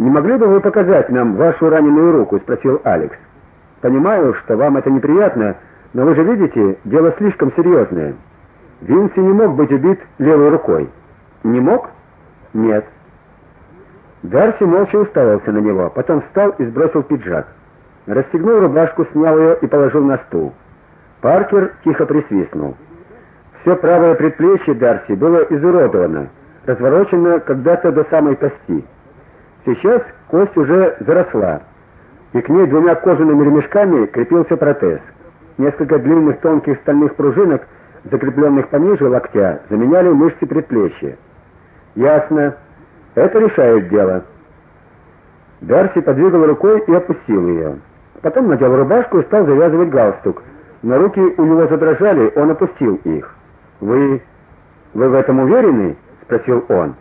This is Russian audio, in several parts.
Не могли бы вы показать нам вашу раненую руку, спросил Алекс. Понимаю, что вам это неприятно, но вы же видите, дело слишком серьезное. Винси не мог быть убит левой рукой. Не мог? Нет. Дарси молча уставился на него, потом встал и сбросил пиджак. Расстегнул рубашку, снял ее и положил на стул. Паркер тихо присвистнул. Все правое предплечье Дарси было изуродовано, разворочено когда-то до самой кости. Сейчас кость уже заросла, и к ней двумя кожаными ремешками крепился протез. Несколько длинных тонких стальных пружинок, закрепленных пониже локтя, заменяли мышцы предплечья. Ясно. Это решает дело. Дарси подвигал рукой и опустил ее. Потом надел рубашку и стал завязывать галстук. Но руки у него задрожали, он опустил их. Вы вы в этом уверены? спросил он.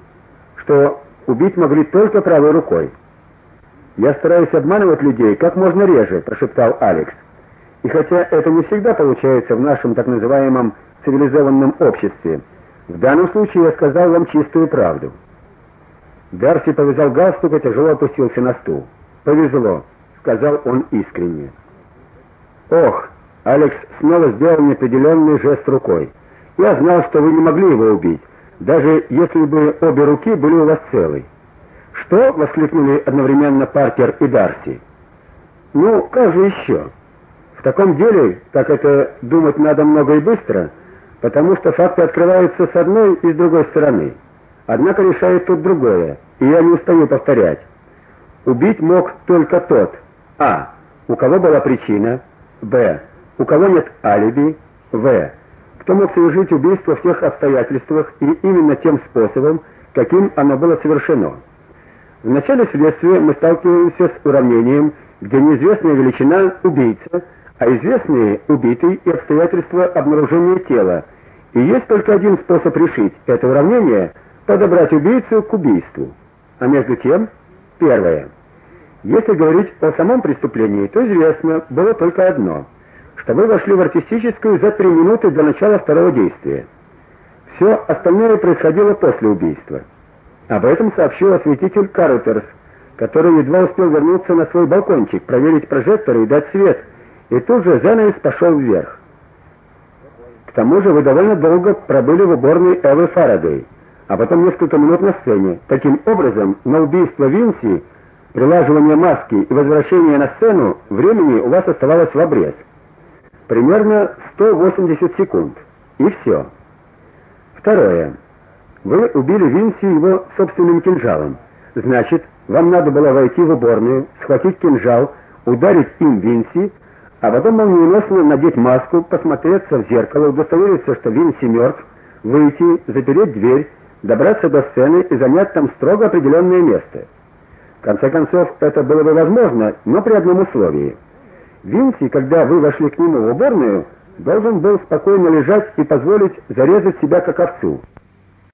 Что убить могли только правой рукой. Я стараюсь обманывать людей как можно реже, прошептал Алекс. И хотя это не всегда получается в нашем так называемом цивилизованном обществе, в данном случае я сказал вам чистую правду. Дарси повязал галстук и тяжело опустился на стул. Повезло, сказал он искренне. Ох, Алекс снова сделал неопределенный жест рукой. Я знал, что вы не могли его убить, даже если бы обе руки были у вас целы. Что? воскликнули одновременно Паркер и Дарси. Ну, как же еще? В таком деле, так это думать надо много и быстро, потому что факты открываются с одной и с другой стороны. Однако решает тут другое, и я не устаю повторять. Убить мог только тот: А. У кого была причина, Б. У кого нет алиби, В. Кто мог совершить убийство в тех обстоятельствах и именно тем способом, каким оно было совершено. В начале следствия мы сталкиваемся с уравнением, где неизвестная величина убийца, а известные убитый и обстоятельства обнаружения тела. И есть только один способ решить это уравнение подобрать убийцу к убийству. А между тем, первое. Если говорить о самом преступлении, то известно было только одно что вы вошли в артистическую за три минуты до начала второго действия. Все остальное происходило после убийства. Об этом сообщил осветитель Картерс, который едва успел вернуться на свой балкончик, проверить прожекторы и дать свет, и тут же занавес пошел вверх. К тому же вы довольно долго пробыли в уборной Эвы Фарадей, а потом несколько минут на сцене. Таким образом, на убийство Винси, прилаживание маски и возвращение на сцену времени у вас оставалось в обрез. Примерно 180 секунд. И все. Второе. Вы убили Винси его собственным кинжалом. Значит, вам надо было войти в уборную, схватить кинжал, ударить им Винси, а потом молниеносно надеть маску, посмотреться в зеркало, удостовериться, что Винси мертв, выйти, запереть дверь, добраться до сцены и занять там строго определенное место. В конце концов, это было бы возможно, но при одном условии. Винси, когда вы вошли к нему в уборную, должен был спокойно лежать и позволить зарезать себя как овцу.